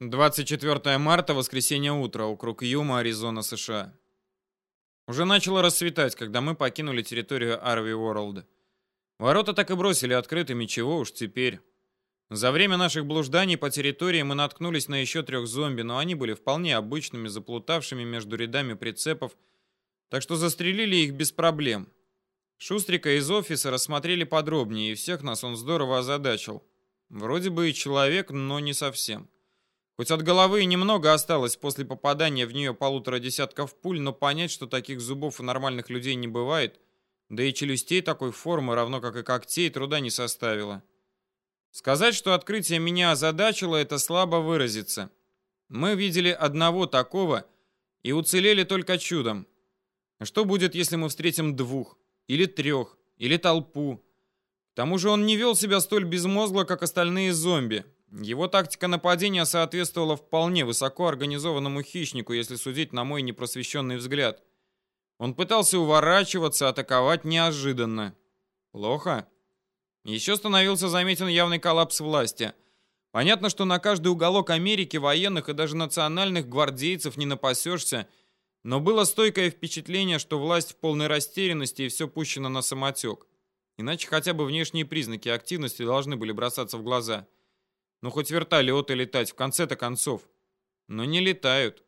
24 марта, воскресенье утро, округ Юма, Аризона, США. Уже начало рассветать, когда мы покинули территорию Арви Уорлд. Ворота так и бросили открытыми, чего уж теперь. За время наших блужданий по территории мы наткнулись на еще трех зомби, но они были вполне обычными, заплутавшими между рядами прицепов, так что застрелили их без проблем. Шустрика из офиса рассмотрели подробнее, и всех нас он здорово озадачил. Вроде бы и человек, но не совсем. Хоть от головы и немного осталось после попадания в нее полутора десятков пуль, но понять, что таких зубов у нормальных людей не бывает, да и челюстей такой формы, равно как и когтей, труда не составило. Сказать, что открытие меня озадачило, это слабо выразиться. Мы видели одного такого и уцелели только чудом. Что будет, если мы встретим двух, или трех, или толпу? К тому же он не вел себя столь безмозгло, как остальные зомби. Его тактика нападения соответствовала вполне высоко организованному хищнику, если судить на мой непросвещенный взгляд. Он пытался уворачиваться, атаковать неожиданно. Плохо. Еще становился заметен явный коллапс власти. Понятно, что на каждый уголок Америки военных и даже национальных гвардейцев не напасешься, но было стойкое впечатление, что власть в полной растерянности и все пущено на самотек. Иначе хотя бы внешние признаки активности должны были бросаться в глаза. Ну хоть вертолеты летать, в конце-то концов. Но не летают.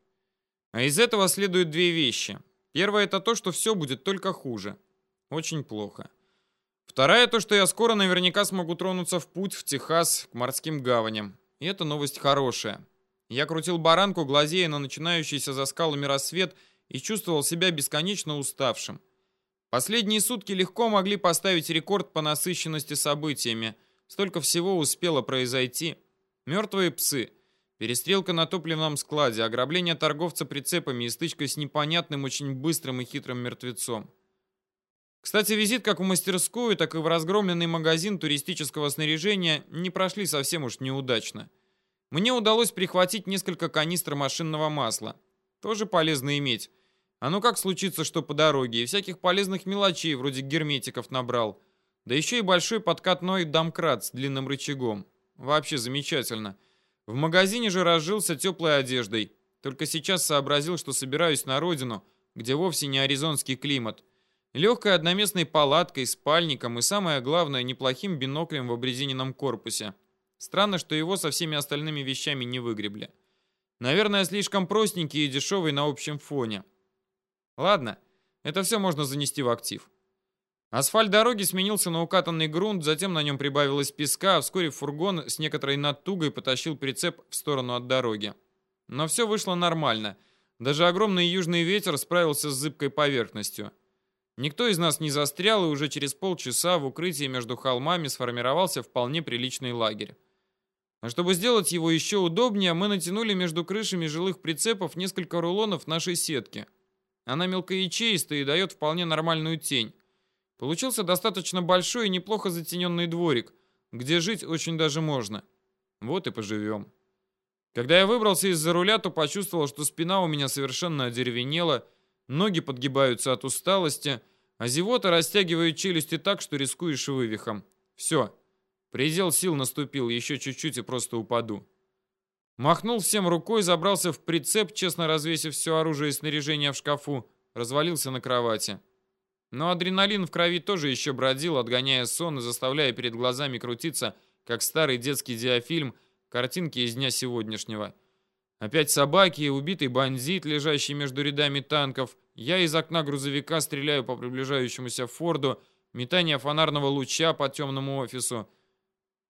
А из этого следуют две вещи. Первое это то, что все будет только хуже. Очень плохо. Вторая то, что я скоро наверняка смогу тронуться в путь в Техас к морским гаваням. И это новость хорошая. Я крутил баранку, глазея на начинающийся за скалами рассвет и чувствовал себя бесконечно уставшим. Последние сутки легко могли поставить рекорд по насыщенности событиями – Столько всего успело произойти. Мертвые псы, перестрелка на топливном складе, ограбление торговца прицепами и стычка с непонятным, очень быстрым и хитрым мертвецом. Кстати, визит как в мастерскую, так и в разгромленный магазин туристического снаряжения не прошли совсем уж неудачно. Мне удалось прихватить несколько канистр машинного масла. Тоже полезно иметь. А ну как случится, что по дороге, и всяких полезных мелочей, вроде герметиков набрал – да еще и большой подкатной домкрат с длинным рычагом. Вообще замечательно. В магазине же разжился теплой одеждой. Только сейчас сообразил, что собираюсь на родину, где вовсе не аризонский климат. Легкой одноместной палаткой, спальником и, самое главное, неплохим биноклем в обрезиненном корпусе. Странно, что его со всеми остальными вещами не выгребли. Наверное, слишком простенький и дешевый на общем фоне. Ладно, это все можно занести в актив. Асфальт дороги сменился на укатанный грунт, затем на нем прибавилось песка, а вскоре фургон с некоторой натугой потащил прицеп в сторону от дороги. Но все вышло нормально. Даже огромный южный ветер справился с зыбкой поверхностью. Никто из нас не застрял, и уже через полчаса в укрытии между холмами сформировался вполне приличный лагерь. А чтобы сделать его еще удобнее, мы натянули между крышами жилых прицепов несколько рулонов нашей сетки. Она мелкоячеистая и дает вполне нормальную тень. Получился достаточно большой и неплохо затененный дворик, где жить очень даже можно. Вот и поживем. Когда я выбрался из-за руля, то почувствовал, что спина у меня совершенно одеревенела, ноги подгибаются от усталости, а зевота растягивает челюсти так, что рискуешь вывихом. Все. Предел сил наступил, еще чуть-чуть и просто упаду. Махнул всем рукой, забрался в прицеп, честно развесив все оружие и снаряжение в шкафу, развалился на кровати. Но адреналин в крови тоже еще бродил, отгоняя сон и заставляя перед глазами крутиться, как старый детский диафильм, картинки из дня сегодняшнего. Опять собаки и убитый бандит, лежащий между рядами танков. Я из окна грузовика стреляю по приближающемуся Форду, метание фонарного луча по темному офису.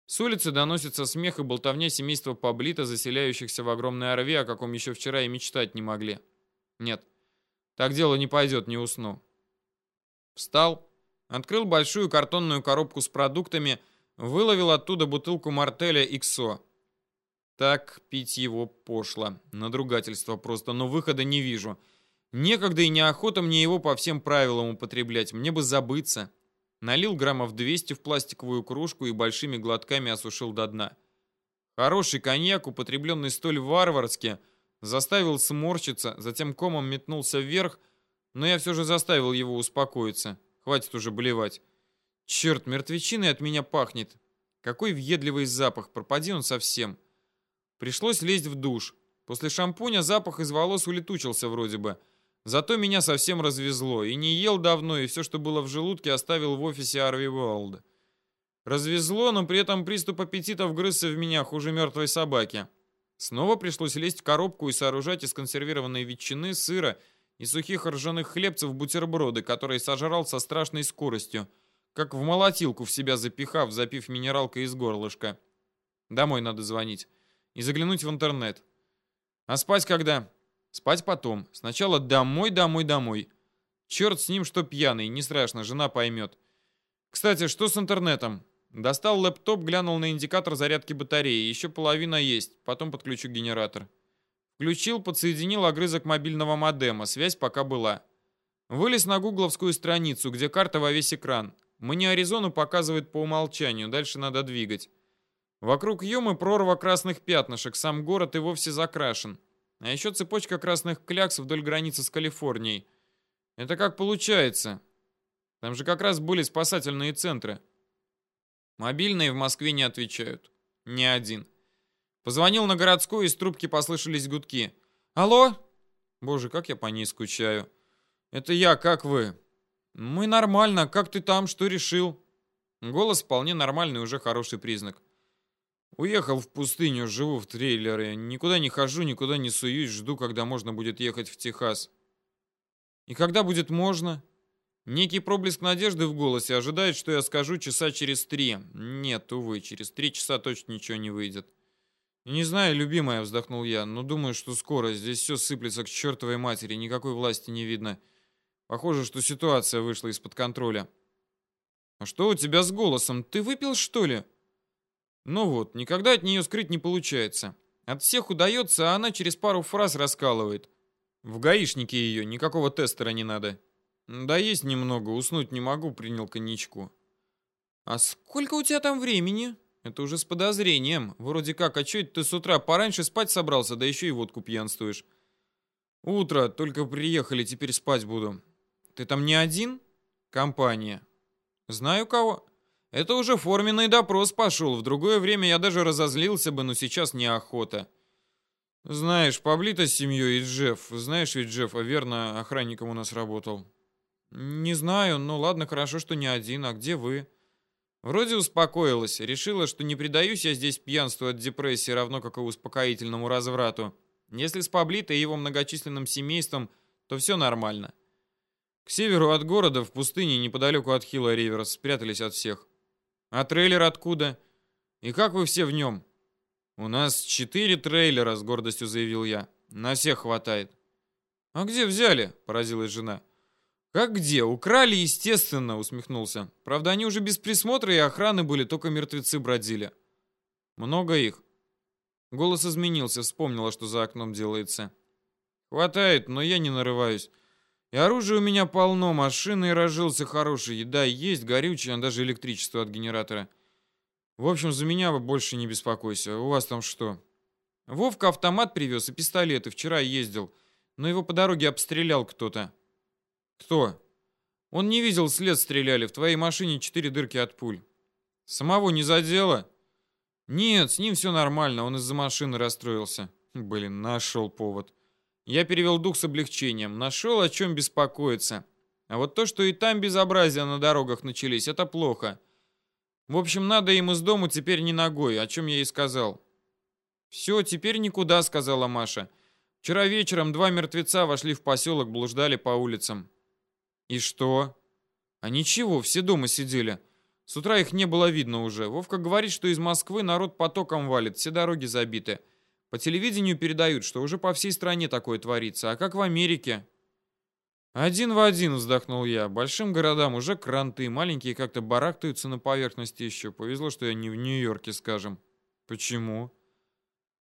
С улицы доносится смех и болтовня семейства Паблита, заселяющихся в огромной орве, о каком еще вчера и мечтать не могли. Нет, так дело не пойдет, не усну. Встал, открыл большую картонную коробку с продуктами, выловил оттуда бутылку мартеля XO. Так пить его пошло. Надругательство просто, но выхода не вижу. Некогда и неохота мне его по всем правилам употреблять. Мне бы забыться. Налил граммов 200 в пластиковую кружку и большими глотками осушил до дна. Хороший коньяк, употребленный столь варварски, заставил сморщиться, затем комом метнулся вверх, но я все же заставил его успокоиться. Хватит уже болевать. Черт, мертвечиной от меня пахнет. Какой въедливый запах, пропади он совсем. Пришлось лезть в душ. После шампуня запах из волос улетучился вроде бы. Зато меня совсем развезло. И не ел давно, и все, что было в желудке, оставил в офисе Арви Уолда. Развезло, но при этом приступ аппетита вгрызся в меня хуже мертвой собаки. Снова пришлось лезть в коробку и сооружать из консервированной ветчины, сыра и сухих ржаных хлебцев бутерброды, которые сожрал со страшной скоростью, как в молотилку в себя запихав, запив минералкой из горлышка. Домой надо звонить и заглянуть в интернет. А спать когда? Спать потом. Сначала домой, домой, домой. Черт с ним, что пьяный, не страшно, жена поймет. Кстати, что с интернетом? Достал лэптоп, глянул на индикатор зарядки батареи. Еще половина есть, потом подключу генератор. Включил, подсоединил огрызок мобильного модема, связь пока была. Вылез на гугловскую страницу, где карта во весь экран. Мне Аризону показывает по умолчанию, дальше надо двигать. Вокруг Юмы прорва красных пятнышек, сам город и вовсе закрашен. А еще цепочка красных клякс вдоль границы с Калифорнией. Это как получается? Там же как раз были спасательные центры. Мобильные в Москве не отвечают. Ни один. Позвонил на городскую, из трубки послышались гудки. «Алло?» «Боже, как я по ней скучаю». «Это я, как вы?» «Мы нормально. Как ты там? Что решил?» Голос вполне нормальный, уже хороший признак. «Уехал в пустыню, живу в трейлере. Никуда не хожу, никуда не суюсь, жду, когда можно будет ехать в Техас». «И когда будет можно?» Некий проблеск надежды в голосе ожидает, что я скажу часа через три. Нет, увы, через три часа точно ничего не выйдет. «Не знаю, любимая», — вздохнул я, — «но думаю, что скоро. Здесь все сыплется к чертовой матери, никакой власти не видно. Похоже, что ситуация вышла из-под контроля». «А что у тебя с голосом? Ты выпил, что ли?» «Ну вот, никогда от нее скрыть не получается. От всех удается, а она через пару фраз раскалывает. В гаишнике ее, никакого тестера не надо». «Да есть немного, уснуть не могу», — принял коньячку. «А сколько у тебя там времени?» «Это уже с подозрением. Вроде как, а чё это ты с утра пораньше спать собрался, да еще и водку пьянствуешь?» «Утро, только приехали, теперь спать буду». «Ты там не один?» «Компания». «Знаю кого». «Это уже форменный допрос пошел. В другое время я даже разозлился бы, но сейчас неохота». «Знаешь, Паблито с семьей и Джефф. Знаешь ведь Джеффа, верно, охранником у нас работал». «Не знаю, ну ладно, хорошо, что не один. А где вы?» Вроде успокоилась, решила, что не предаюсь я здесь пьянству от депрессии, равно как и успокоительному разврату. Если с Паблито и его многочисленным семейством, то все нормально. К северу от города, в пустыне, неподалеку от Хилла Риверс, спрятались от всех. А трейлер откуда? И как вы все в нем? У нас четыре трейлера, с гордостью заявил я. На всех хватает. А где взяли? Поразилась жена. «Как где? Украли, естественно», — усмехнулся. «Правда, они уже без присмотра и охраны были, только мертвецы бродили». «Много их?» Голос изменился, вспомнила, что за окном делается. «Хватает, но я не нарываюсь. И оружия у меня полно, машины и разжился хороший, еда есть, горючее, даже электричество от генератора. В общем, за меня больше не беспокойся. У вас там что?» Вовка автомат привез и пистолеты. Вчера ездил, но его по дороге обстрелял кто-то. Кто? Он не видел, след стреляли. В твоей машине четыре дырки от пуль. Самого не задело? Нет, с ним все нормально. Он из-за машины расстроился. Блин, нашел повод. Я перевел дух с облегчением. Нашел, о чем беспокоиться. А вот то, что и там безобразия на дорогах начались, это плохо. В общем, надо им из дому теперь не ногой, о чем я и сказал. «Все, теперь никуда», — сказала Маша. «Вчера вечером два мертвеца вошли в поселок, блуждали по улицам. И что? А ничего, все дома сидели. С утра их не было видно уже. Вовка говорит, что из Москвы народ потоком валит, все дороги забиты. По телевидению передают, что уже по всей стране такое творится. А как в Америке? Один в один, вздохнул я. Большим городам уже кранты, маленькие как-то барахтаются на поверхности еще. Повезло, что я не в Нью-Йорке, скажем. Почему?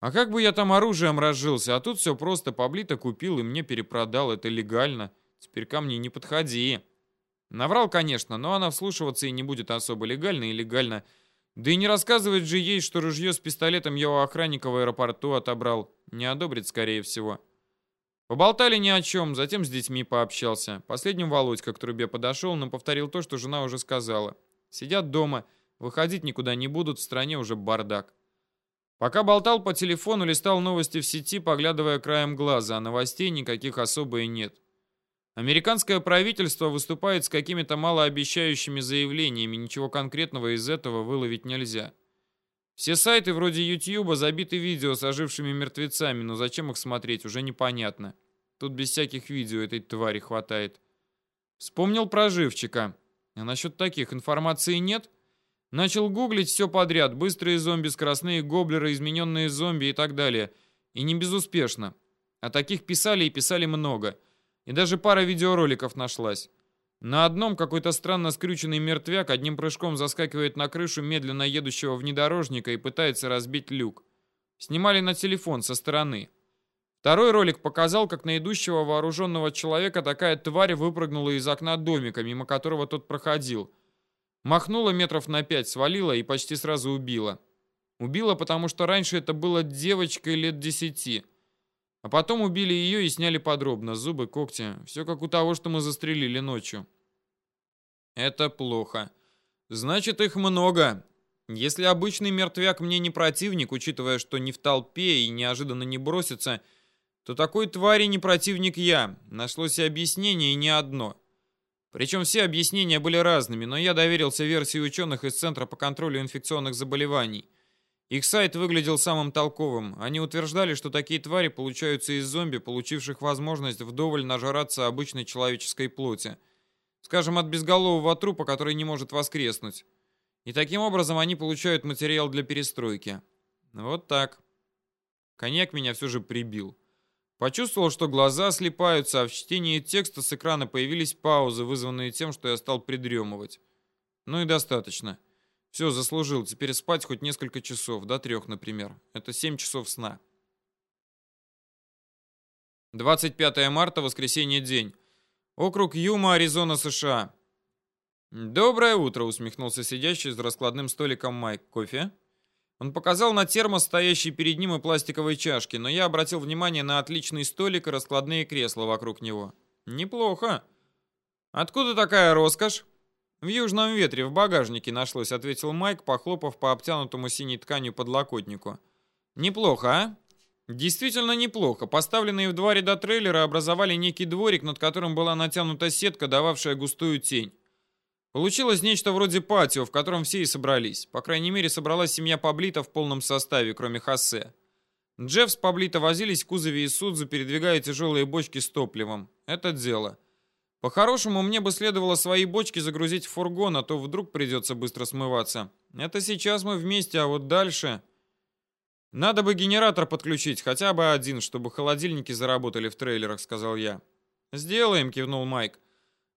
А как бы я там оружием разжился, а тут все просто поблито купил и мне перепродал, это легально. Теперь ко мне не подходи. Наврал, конечно, но она вслушиваться и не будет особо легально и легально. Да и не рассказывать же ей, что ружье с пистолетом я у охранника в аэропорту отобрал. Не одобрит, скорее всего. Поболтали ни о чем, затем с детьми пообщался. Последним Володька к трубе подошел, но повторил то, что жена уже сказала. Сидят дома, выходить никуда не будут, в стране уже бардак. Пока болтал по телефону, листал новости в сети, поглядывая краем глаза, а новостей никаких особо и нет. Американское правительство выступает с какими-то малообещающими заявлениями, ничего конкретного из этого выловить нельзя. Все сайты вроде YouTube забиты видео с ожившими мертвецами, но зачем их смотреть, уже непонятно. Тут без всяких видео этой твари хватает. Вспомнил про живчика. А насчет таких информации нет? Начал гуглить все подряд. Быстрые зомби, скоростные гоблеры, измененные зомби и так далее. И не безуспешно. А таких писали и писали много. И даже пара видеороликов нашлась. На одном какой-то странно скрюченный мертвяк одним прыжком заскакивает на крышу медленно едущего внедорожника и пытается разбить люк. Снимали на телефон со стороны. Второй ролик показал, как на идущего вооруженного человека такая тварь выпрыгнула из окна домика, мимо которого тот проходил. Махнула метров на пять, свалила и почти сразу убила. Убила, потому что раньше это была девочка лет десяти. А потом убили ее и сняли подробно. Зубы, когти. Все как у того, что мы застрелили ночью. Это плохо. Значит, их много. Если обычный мертвяк мне не противник, учитывая, что не в толпе и неожиданно не бросится, то такой твари не противник я. Нашлось и объяснение, и не одно. Причем все объяснения были разными, но я доверился версии ученых из Центра по контролю инфекционных заболеваний – их сайт выглядел самым толковым. Они утверждали, что такие твари получаются из зомби, получивших возможность вдоволь нажраться обычной человеческой плоти. Скажем, от безголового трупа, который не может воскреснуть. И таким образом они получают материал для перестройки. Вот так. Коньяк меня все же прибил. Почувствовал, что глаза слепаются, а в чтении текста с экрана появились паузы, вызванные тем, что я стал придремывать. Ну и достаточно. Все, заслужил. Теперь спать хоть несколько часов, до трех, например. Это семь часов сна. 25 марта, воскресенье, день. Округ Юма, Аризона, США. «Доброе утро», — усмехнулся сидящий за раскладным столиком Майк. «Кофе?» Он показал на термос, стоящий перед ним, и пластиковые чашки, но я обратил внимание на отличный столик и раскладные кресла вокруг него. «Неплохо. Откуда такая роскошь?» «В южном ветре, в багажнике нашлось», — ответил Майк, похлопав по обтянутому синей тканью подлокотнику. «Неплохо, а?» Действительно неплохо. Поставленные в два ряда трейлера образовали некий дворик, над которым была натянута сетка, дававшая густую тень. Получилось нечто вроде патио, в котором все и собрались. По крайней мере, собралась семья Паблита в полном составе, кроме Хосе. Джефф с Паблита возились в кузове Исудзу, передвигая тяжелые бочки с топливом. Это дело. По-хорошему, мне бы следовало свои бочки загрузить в фургон, а то вдруг придется быстро смываться. Это сейчас мы вместе, а вот дальше... Надо бы генератор подключить, хотя бы один, чтобы холодильники заработали в трейлерах, сказал я. Сделаем, кивнул Майк.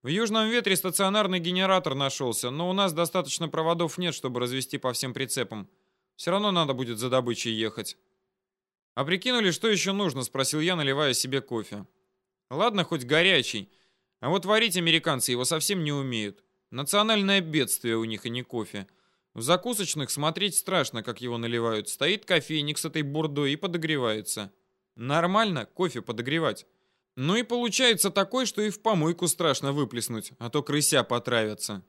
В Южном ветре стационарный генератор нашелся, но у нас достаточно проводов нет, чтобы развести по всем прицепам. Все равно надо будет за добычей ехать. А прикинули, что еще нужно, спросил я, наливая себе кофе. Ладно, хоть горячий. А вот варить американцы его совсем не умеют. Национальное бедствие у них, и не кофе. В закусочных смотреть страшно, как его наливают. Стоит кофейник с этой бурдой и подогревается. Нормально кофе подогревать. Ну и получается такой, что и в помойку страшно выплеснуть, а то крыся потравятся.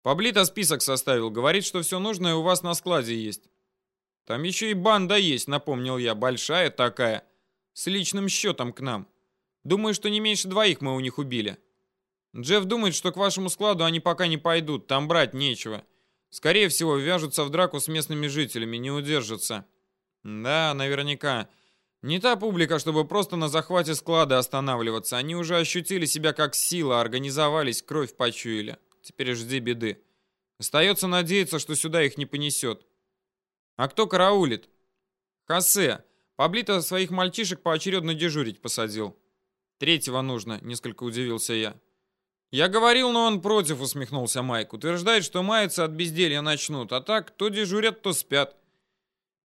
Паблита список составил, говорит, что все нужное у вас на складе есть. Там еще и банда есть, напомнил я, большая такая, с личным счетом к нам. Думаю, что не меньше двоих мы у них убили. Джефф думает, что к вашему складу они пока не пойдут, там брать нечего. Скорее всего, вяжутся в драку с местными жителями, не удержатся. Да, наверняка. Не та публика, чтобы просто на захвате склада останавливаться. Они уже ощутили себя как сила, организовались, кровь почуяли. Теперь жди беды. Остается надеяться, что сюда их не понесет. А кто караулит? Хосе. Паблито своих мальчишек поочередно дежурить посадил. Третьего нужно, несколько удивился я. Я говорил, но он против, усмехнулся Майк. Утверждает, что маяться от безделья начнут, а так, то дежурят, то спят.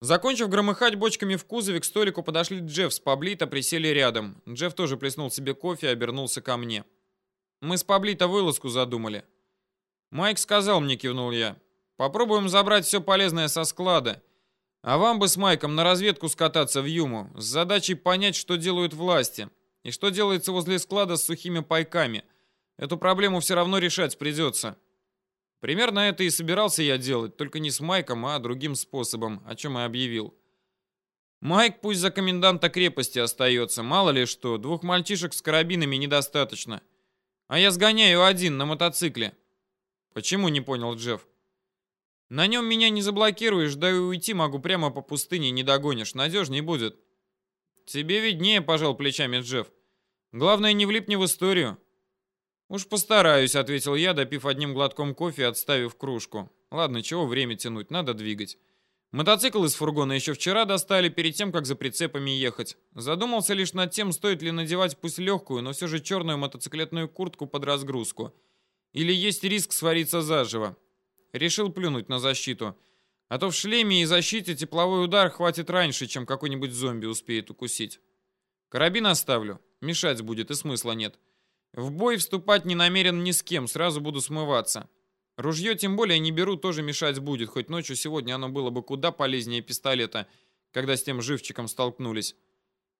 Закончив громыхать бочками в кузове, к столику подошли Джефф с Паблито, присели рядом. Джефф тоже плеснул себе кофе и обернулся ко мне. Мы с Паблито вылазку задумали. Майк сказал мне, кивнул я. Попробуем забрать все полезное со склада. А вам бы с Майком на разведку скататься в Юму, с задачей понять, что делают власти. И что делается возле склада с сухими пайками? Эту проблему все равно решать придется. Примерно это и собирался я делать, только не с Майком, а другим способом, о чем и объявил. Майк пусть за коменданта крепости остается, мало ли что, двух мальчишек с карабинами недостаточно. А я сгоняю один на мотоцикле. Почему, не понял Джефф. На нем меня не заблокируешь, да и уйти могу прямо по пустыне, не догонишь, надежней будет. Тебе виднее, пожал плечами Джефф. Главное, не влипни в историю. «Уж постараюсь», — ответил я, допив одним глотком кофе и отставив кружку. «Ладно, чего время тянуть, надо двигать». Мотоцикл из фургона еще вчера достали перед тем, как за прицепами ехать. Задумался лишь над тем, стоит ли надевать пусть легкую, но все же черную мотоциклетную куртку под разгрузку. Или есть риск свариться заживо. Решил плюнуть на защиту. А то в шлеме и защите тепловой удар хватит раньше, чем какой-нибудь зомби успеет укусить. Карабин оставлю. Мешать будет и смысла нет. В бой вступать не намерен ни с кем, сразу буду смываться. Ружье тем более не беру, тоже мешать будет, хоть ночью сегодня оно было бы куда полезнее пистолета, когда с тем живчиком столкнулись.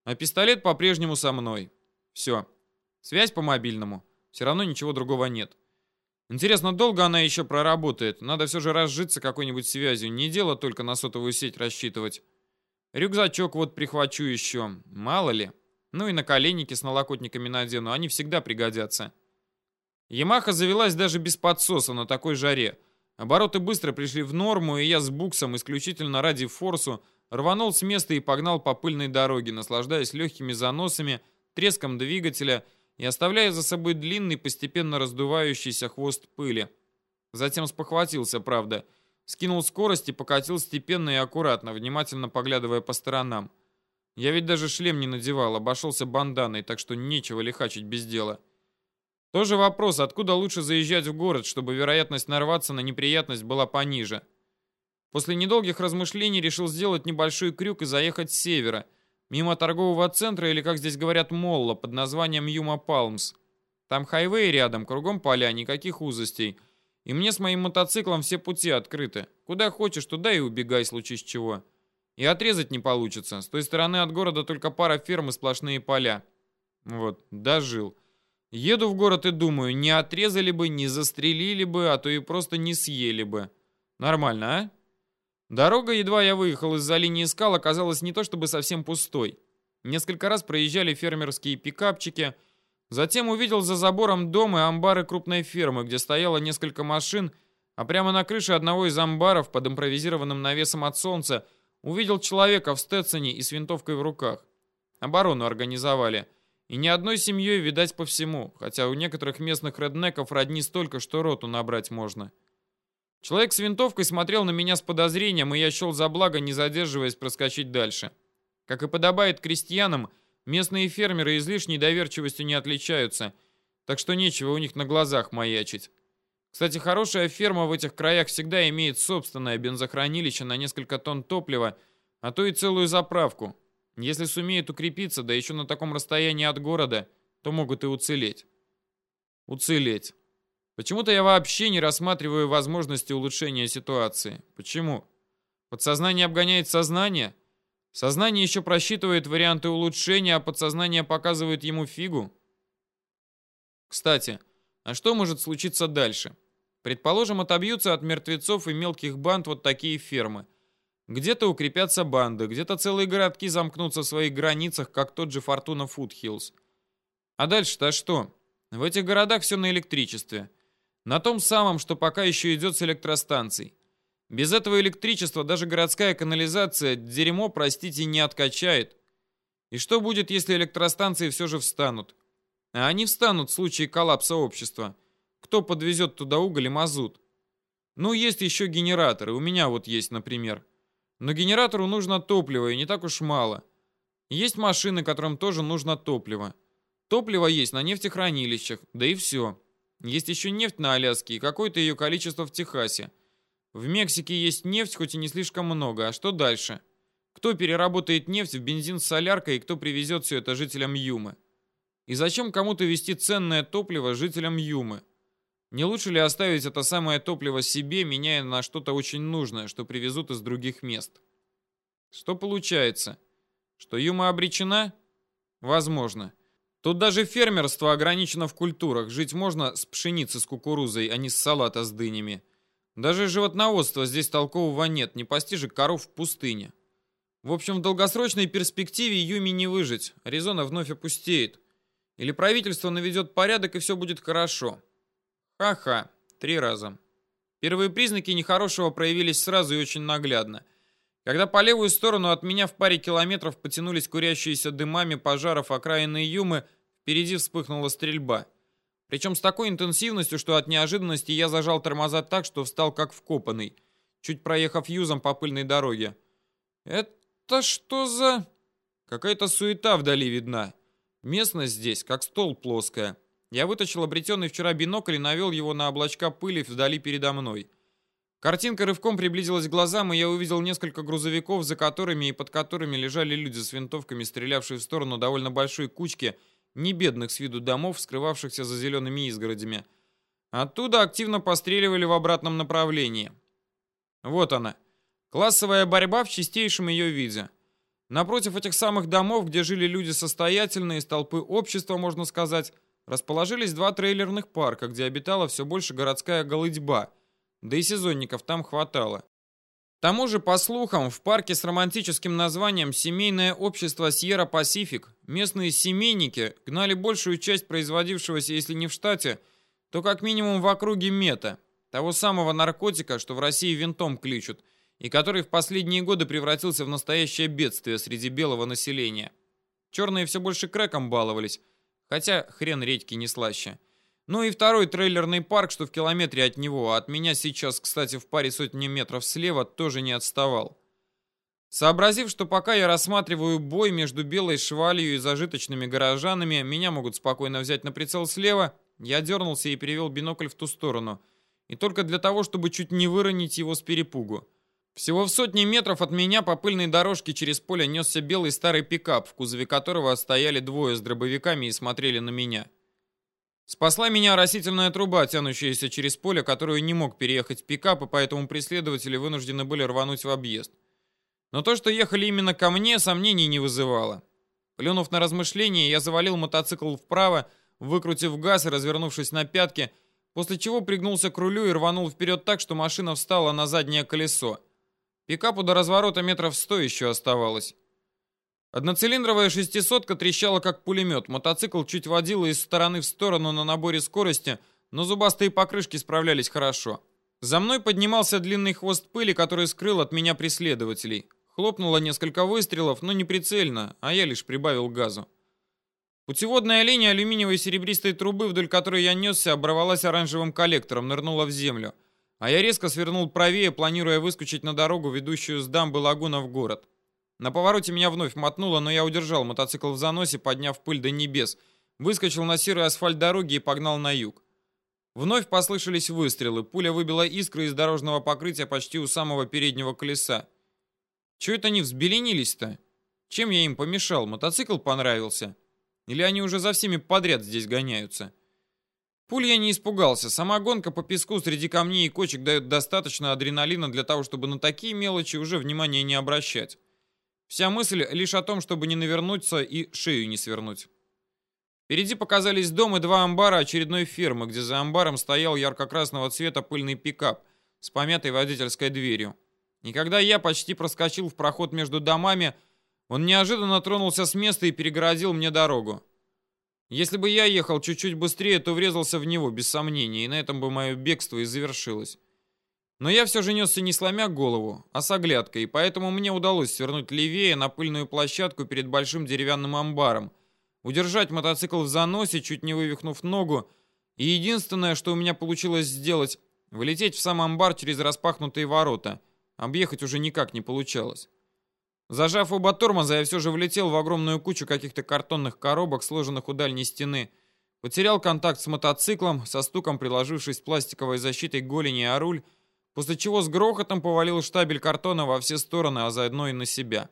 А пистолет по-прежнему со мной. Все. Связь по мобильному. Все равно ничего другого нет. Интересно, долго она еще проработает? Надо все же разжиться какой-нибудь связью. Не дело только на сотовую сеть рассчитывать. Рюкзачок вот прихвачу еще. Мало ли. Ну и наколенники с налокотниками надену, они всегда пригодятся. Ямаха завелась даже без подсоса на такой жаре. Обороты быстро пришли в норму, и я с буксом исключительно ради форсу рванул с места и погнал по пыльной дороге, наслаждаясь легкими заносами, треском двигателя и оставляя за собой длинный, постепенно раздувающийся хвост пыли. Затем спохватился, правда. Скинул скорость и покатил степенно и аккуратно, внимательно поглядывая по сторонам. Я ведь даже шлем не надевал, обошелся банданой, так что нечего лихачить без дела. Тоже вопрос, откуда лучше заезжать в город, чтобы вероятность нарваться на неприятность была пониже. После недолгих размышлений решил сделать небольшой крюк и заехать с севера, мимо торгового центра или, как здесь говорят, молла под названием Юма Палмс. Там хайвей рядом, кругом поля, никаких узостей. И мне с моим мотоциклом все пути открыты. Куда хочешь, туда и убегай, случись чего. И отрезать не получится. С той стороны от города только пара ферм и сплошные поля. Вот, дожил. Еду в город и думаю, не отрезали бы, не застрелили бы, а то и просто не съели бы. Нормально, а? Дорога, едва я выехал из-за линии скал, оказалась не то чтобы совсем пустой. Несколько раз проезжали фермерские пикапчики. Затем увидел за забором дом и амбары крупной фермы, где стояло несколько машин, а прямо на крыше одного из амбаров под импровизированным навесом от солнца – Увидел человека в Стетсоне и с винтовкой в руках. Оборону организовали. И ни одной семьей, видать, по всему, хотя у некоторых местных реднеков родни столько, что роту набрать можно. Человек с винтовкой смотрел на меня с подозрением, и я счел за благо, не задерживаясь, проскочить дальше. Как и подобает крестьянам, местные фермеры излишней доверчивостью не отличаются, так что нечего у них на глазах маячить. Кстати, хорошая ферма в этих краях всегда имеет собственное бензохранилище на несколько тонн топлива, а то и целую заправку. Если сумеют укрепиться, да еще на таком расстоянии от города, то могут и уцелеть. Уцелеть. Почему-то я вообще не рассматриваю возможности улучшения ситуации. Почему? Подсознание обгоняет сознание? Сознание еще просчитывает варианты улучшения, а подсознание показывает ему фигу? Кстати, а что может случиться дальше? Предположим, отобьются от мертвецов и мелких банд вот такие фермы. Где-то укрепятся банды, где-то целые городки замкнутся в своих границах, как тот же Фортуна Фудхиллз. А дальше-то что? В этих городах все на электричестве. На том самом, что пока еще идет с электростанций. Без этого электричества даже городская канализация дерьмо, простите, не откачает. И что будет, если электростанции все же встанут? А они встанут в случае коллапса общества. Кто подвезет туда уголь и мазут? Ну, есть еще генераторы. У меня вот есть, например. Но генератору нужно топливо, и не так уж мало. Есть машины, которым тоже нужно топливо. Топливо есть на нефтехранилищах, да и все. Есть еще нефть на Аляске и какое-то ее количество в Техасе. В Мексике есть нефть, хоть и не слишком много. А что дальше? Кто переработает нефть в бензин с соляркой и кто привезет все это жителям Юмы? И зачем кому-то вести ценное топливо жителям Юмы? Не лучше ли оставить это самое топливо себе, меняя на что-то очень нужное, что привезут из других мест? Что получается? Что Юма обречена? Возможно. Тут даже фермерство ограничено в культурах. Жить можно с пшеницей с кукурузой, а не с салата с дынями. Даже животноводства здесь толкового нет, не пасти коров в пустыне. В общем, в долгосрочной перспективе Юми не выжить. Аризона вновь опустеет. Или правительство наведет порядок, и все будет хорошо. Ха-ха. Три раза. Первые признаки нехорошего проявились сразу и очень наглядно. Когда по левую сторону от меня в паре километров потянулись курящиеся дымами пожаров окраины Юмы, впереди вспыхнула стрельба. Причем с такой интенсивностью, что от неожиданности я зажал тормоза так, что встал как вкопанный, чуть проехав юзом по пыльной дороге. «Это что за...» Какая-то суета вдали видна. Местность здесь, как стол плоская. Я вытащил обретенный вчера бинокль и навел его на облачка пыли вдали передо мной. Картинка рывком приблизилась к глазам, и я увидел несколько грузовиков, за которыми и под которыми лежали люди с винтовками, стрелявшие в сторону довольно большой кучки небедных с виду домов, скрывавшихся за зелеными изгородями. Оттуда активно постреливали в обратном направлении. Вот она. Классовая борьба в чистейшем ее виде. Напротив этих самых домов, где жили люди состоятельные, из толпы общества, можно сказать, расположились два трейлерных парка, где обитала все больше городская голыдьба, да и сезонников там хватало. К тому же, по слухам, в парке с романтическим названием «Семейное общество Сьерра Пасифик» местные семейники гнали большую часть производившегося, если не в штате, то как минимум в округе мета, того самого наркотика, что в России винтом кличут, и который в последние годы превратился в настоящее бедствие среди белого населения. Черные все больше крэком баловались, Хотя хрен редьки не слаще. Ну и второй трейлерный парк, что в километре от него, а от меня сейчас, кстати, в паре сотни метров слева, тоже не отставал. Сообразив, что пока я рассматриваю бой между белой швалью и зажиточными горожанами, меня могут спокойно взять на прицел слева, я дернулся и перевел бинокль в ту сторону. И только для того, чтобы чуть не выронить его с перепугу. Всего в сотни метров от меня по пыльной дорожке через поле несся белый старый пикап, в кузове которого стояли двое с дробовиками и смотрели на меня. Спасла меня растительная труба, тянущаяся через поле, которую не мог переехать пикап, и поэтому преследователи вынуждены были рвануть в объезд. Но то, что ехали именно ко мне, сомнений не вызывало. Плюнув на размышления, я завалил мотоцикл вправо, выкрутив газ и развернувшись на пятки, после чего пригнулся к рулю и рванул вперед так, что машина встала на заднее колесо. Пикапу до разворота метров сто еще оставалось. Одноцилиндровая шестисотка трещала как пулемет. Мотоцикл чуть водила из стороны в сторону на наборе скорости, но зубастые покрышки справлялись хорошо. За мной поднимался длинный хвост пыли, который скрыл от меня преследователей. Хлопнуло несколько выстрелов, но не прицельно, а я лишь прибавил газу. Путеводная линия алюминиевой серебристой трубы, вдоль которой я несся, оборвалась оранжевым коллектором, нырнула в землю. А я резко свернул правее, планируя выскочить на дорогу, ведущую с дамбы лагуна в город. На повороте меня вновь мотнуло, но я удержал мотоцикл в заносе, подняв пыль до небес, выскочил на серый асфальт дороги и погнал на юг. Вновь послышались выстрелы. Пуля выбила искры из дорожного покрытия почти у самого переднего колеса. Чего это они взбеленились-то? Чем я им помешал? Мотоцикл понравился? Или они уже за всеми подряд здесь гоняются? Пуль я не испугался. Сама гонка по песку среди камней и кочек дает достаточно адреналина для того, чтобы на такие мелочи уже внимания не обращать. Вся мысль лишь о том, чтобы не навернуться и шею не свернуть. Впереди показались дом и два амбара очередной фермы, где за амбаром стоял ярко-красного цвета пыльный пикап с помятой водительской дверью. И когда я почти проскочил в проход между домами, он неожиданно тронулся с места и перегородил мне дорогу. Если бы я ехал чуть-чуть быстрее, то врезался в него, без сомнения, и на этом бы мое бегство и завершилось. Но я все же несся не сломя голову, а с оглядкой, поэтому мне удалось свернуть левее на пыльную площадку перед большим деревянным амбаром, удержать мотоцикл в заносе, чуть не вывихнув ногу, и единственное, что у меня получилось сделать, вылететь в сам амбар через распахнутые ворота. Объехать уже никак не получалось. Зажав оба тормоза, я все же влетел в огромную кучу каких-то картонных коробок, сложенных у дальней стены. Потерял контакт с мотоциклом, со стуком приложившись пластиковой защитой голени о руль, после чего с грохотом повалил штабель картона во все стороны, а заодно и на себя.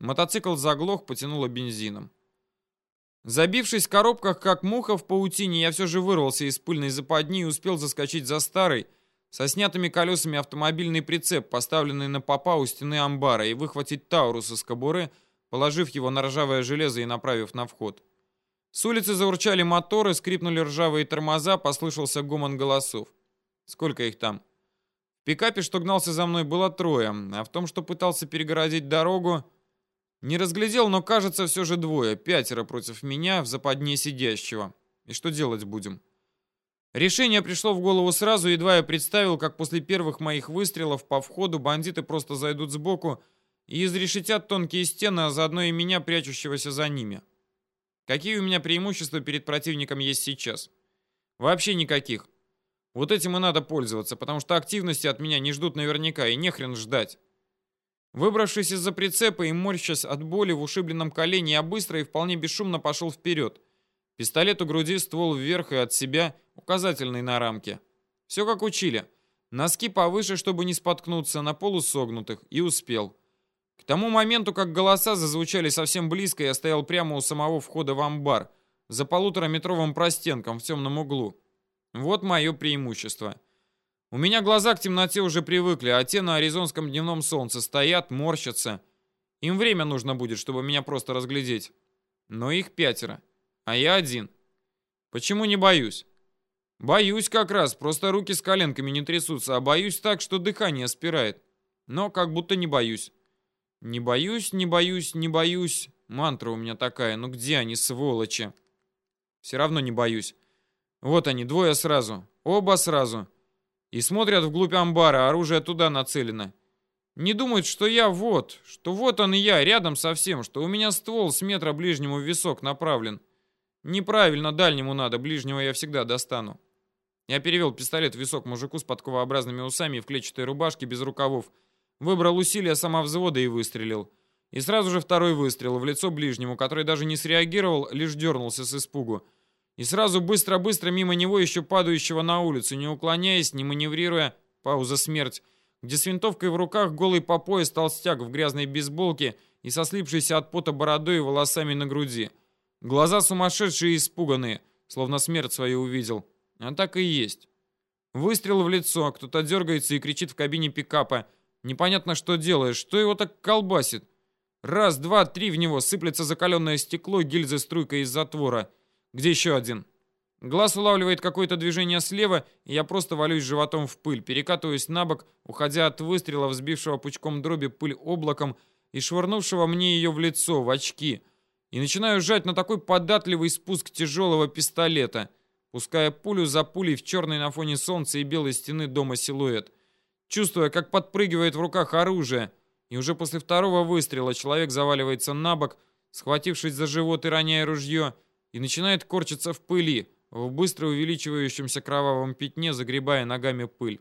Мотоцикл заглох, потянуло бензином. Забившись в коробках, как муха в паутине, я все же вырвался из пыльной западни и успел заскочить за старый, со снятыми колесами автомобильный прицеп, поставленный на попа у стены амбара, и выхватить Таурус из кобуры, положив его на ржавое железо и направив на вход. С улицы заурчали моторы, скрипнули ржавые тормоза, послышался гомон голосов. Сколько их там? Пикапе, что гнался за мной, было трое, а в том, что пытался перегородить дорогу, не разглядел, но кажется, все же двое, пятеро против меня в западне сидящего. И что делать будем? Решение пришло в голову сразу, едва я представил, как после первых моих выстрелов по входу бандиты просто зайдут сбоку и изрешетят тонкие стены, а заодно и меня, прячущегося за ними. Какие у меня преимущества перед противником есть сейчас? Вообще никаких. Вот этим и надо пользоваться, потому что активности от меня не ждут наверняка, и нехрен ждать. Выбравшись из-за прицепа и морщась от боли в ушибленном колене, я быстро и вполне бесшумно пошел вперед. Пистолет у груди, ствол вверх и от себя, указательный на рамке. Все как учили. Носки повыше, чтобы не споткнуться, на полу согнутых. И успел. К тому моменту, как голоса зазвучали совсем близко, я стоял прямо у самого входа в амбар, за полутораметровым простенком в темном углу. Вот мое преимущество. У меня глаза к темноте уже привыкли, а те на аризонском дневном солнце стоят, морщатся. Им время нужно будет, чтобы меня просто разглядеть. Но их пятеро, а я один. Почему не боюсь? Боюсь как раз, просто руки с коленками не трясутся, а боюсь так, что дыхание спирает. Но как будто не боюсь. Не боюсь, не боюсь, не боюсь. Мантра у меня такая, ну где они, сволочи? Все равно не боюсь. Вот они, двое сразу. Оба сразу и смотрят вглубь амбара, оружие туда нацелено. Не думают, что я вот, что вот он и я, рядом совсем, что у меня ствол с метра ближнему в висок направлен. Неправильно, дальнему надо, ближнего я всегда достану. Я перевел пистолет в висок мужику с подковообразными усами и в клетчатой рубашке без рукавов, выбрал усилия самовзвода и выстрелил. И сразу же второй выстрел в лицо ближнему, который даже не среагировал, лишь дернулся с испугу. И сразу быстро-быстро мимо него еще падающего на улицу, не уклоняясь, не маневрируя, пауза смерть, где с винтовкой в руках голый по пояс толстяк в грязной бейсболке и со слипшейся от пота бородой и волосами на груди. Глаза сумасшедшие и испуганные, словно смерть свою увидел. А так и есть. Выстрел в лицо, кто-то дергается и кричит в кабине пикапа. Непонятно, что делает, что его так колбасит. Раз, два, три в него сыплется закаленное стекло гильзы струйкой из затвора. Где еще один? Глаз улавливает какое-то движение слева, и я просто валюсь животом в пыль, перекатываюсь на бок, уходя от выстрела, взбившего пучком дроби пыль облаком и швырнувшего мне ее в лицо, в очки. И начинаю сжать на такой податливый спуск тяжелого пистолета, пуская пулю за пулей в черный на фоне солнца и белой стены дома силуэт. Чувствуя, как подпрыгивает в руках оружие, и уже после второго выстрела человек заваливается на бок, схватившись за живот и роняя ружье, и начинает корчиться в пыли, в быстро увеличивающемся кровавом пятне, загребая ногами пыль.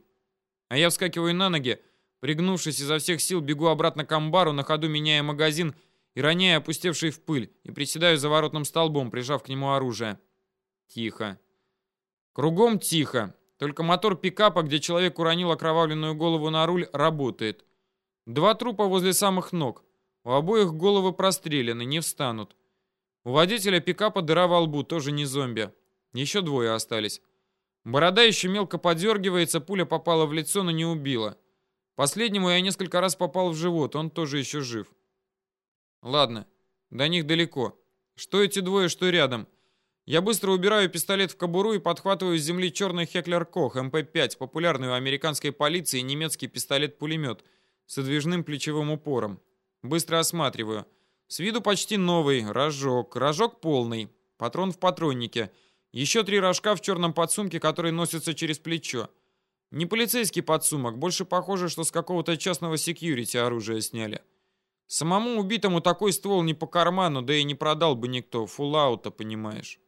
А я вскакиваю на ноги, пригнувшись изо всех сил, бегу обратно к амбару, на ходу меняя магазин и роняя опустевший в пыль, и приседаю за воротным столбом, прижав к нему оружие. Тихо. Кругом тихо. Только мотор пикапа, где человек уронил окровавленную голову на руль, работает. Два трупа возле самых ног. У обоих головы прострелены, не встанут. У водителя пикапа дыра во лбу, тоже не зомби. Еще двое остались. Борода еще мелко подергивается, пуля попала в лицо, но не убила. Последнему я несколько раз попал в живот, он тоже еще жив. Ладно, до них далеко. Что эти двое, что рядом. Я быстро убираю пистолет в кобуру и подхватываю с земли черный Хеклер Кох МП-5, популярный у американской полиции немецкий пистолет-пулемет с выдвижным плечевым упором. Быстро осматриваю. С виду почти новый, рожок, рожок полный, патрон в патроннике. Еще три рожка в черном подсумке, который носится через плечо. Не полицейский подсумок, больше похоже, что с какого-то частного секьюрити оружие сняли. Самому убитому такой ствол не по карману, да и не продал бы никто, фуллаута, понимаешь.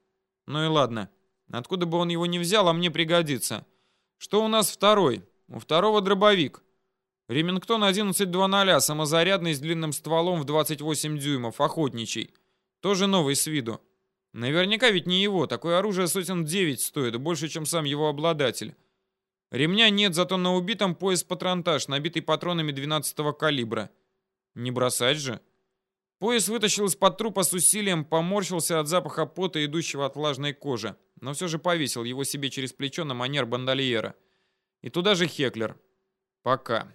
Ну и ладно. Откуда бы он его не взял, а мне пригодится. Что у нас второй? У второго дробовик. Ремингтон 11.2.0, самозарядный с длинным стволом в 28 дюймов, охотничий. Тоже новый с виду. Наверняка ведь не его, такое оружие сотен 9 стоит, больше, чем сам его обладатель. Ремня нет, зато на убитом пояс-патронтаж, набитый патронами 12-го калибра. Не бросать же. Пояс вытащил из-под трупа с усилием, поморщился от запаха пота, идущего от влажной кожи, но все же повесил его себе через плечо на манер бандольера. И туда же Хеклер. Пока.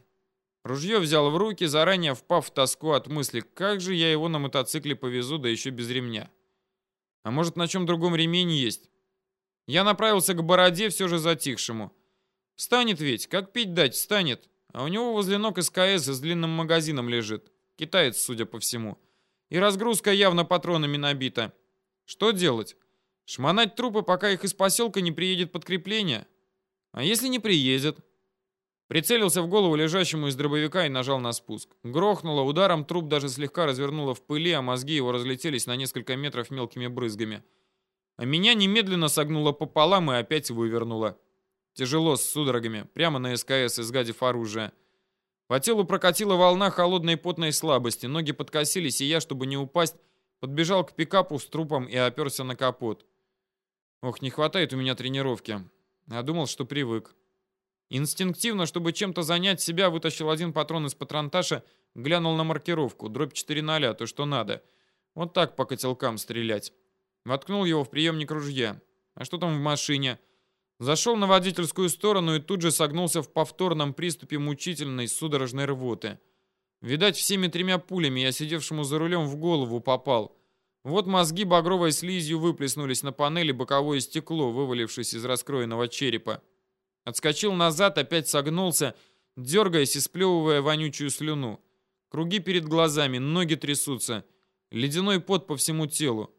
Ружье взял в руки, заранее впав в тоску от мысли, как же я его на мотоцикле повезу, да еще без ремня. А может, на чем другом ремень есть? Я направился к бороде, все же затихшему. Станет ведь, как пить дать, станет. А у него возле ног СКС с длинным магазином лежит. Китаец, судя по всему. И разгрузка явно патронами набита. Что делать? Шмонать трупы, пока их из поселка не приедет подкрепление? А если не приедет? Прицелился в голову лежащему из дробовика и нажал на спуск. Грохнуло, ударом труп даже слегка развернуло в пыли, а мозги его разлетелись на несколько метров мелкими брызгами. А меня немедленно согнуло пополам и опять вывернуло. Тяжело, с судорогами, прямо на СКС, изгадив оружие. По телу прокатила волна холодной потной слабости, ноги подкосились, и я, чтобы не упасть, подбежал к пикапу с трупом и оперся на капот. Ох, не хватает у меня тренировки. А думал, что привык. Инстинктивно, чтобы чем-то занять себя, вытащил один патрон из патронташа, глянул на маркировку. Дробь 4 то что надо. Вот так по котелкам стрелять. Воткнул его в приемник ружья. А что там в машине? Зашел на водительскую сторону и тут же согнулся в повторном приступе мучительной судорожной рвоты. Видать, всеми тремя пулями я сидевшему за рулем в голову попал. Вот мозги багровой слизью выплеснулись на панели боковое стекло, вывалившись из раскроенного черепа. Отскочил назад, опять согнулся, дергаясь и сплевывая вонючую слюну. Круги перед глазами, ноги трясутся. Ледяной пот по всему телу.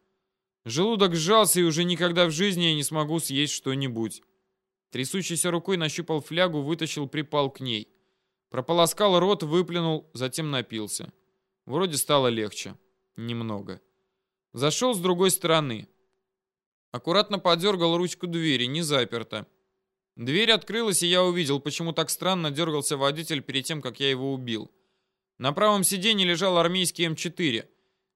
Желудок сжался, и уже никогда в жизни я не смогу съесть что-нибудь. Трясущейся рукой нащупал флягу, вытащил, припал к ней. Прополоскал рот, выплюнул, затем напился. Вроде стало легче. Немного. Зашел с другой стороны. Аккуратно подергал ручку двери, не заперта. Дверь открылась, и я увидел, почему так странно дергался водитель перед тем, как я его убил. На правом сиденье лежал армейский М4.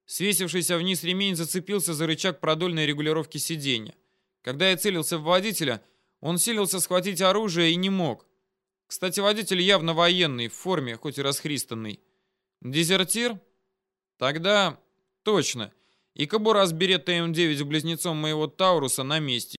Свесившийся вниз ремень зацепился за рычаг продольной регулировки сиденья. Когда я целился в водителя, он силился схватить оружие и не мог. Кстати, водитель явно военный, в форме, хоть и расхристанный. Дезертир? Тогда точно. И кобура с беретта М9 близнецом моего Тауруса на месте.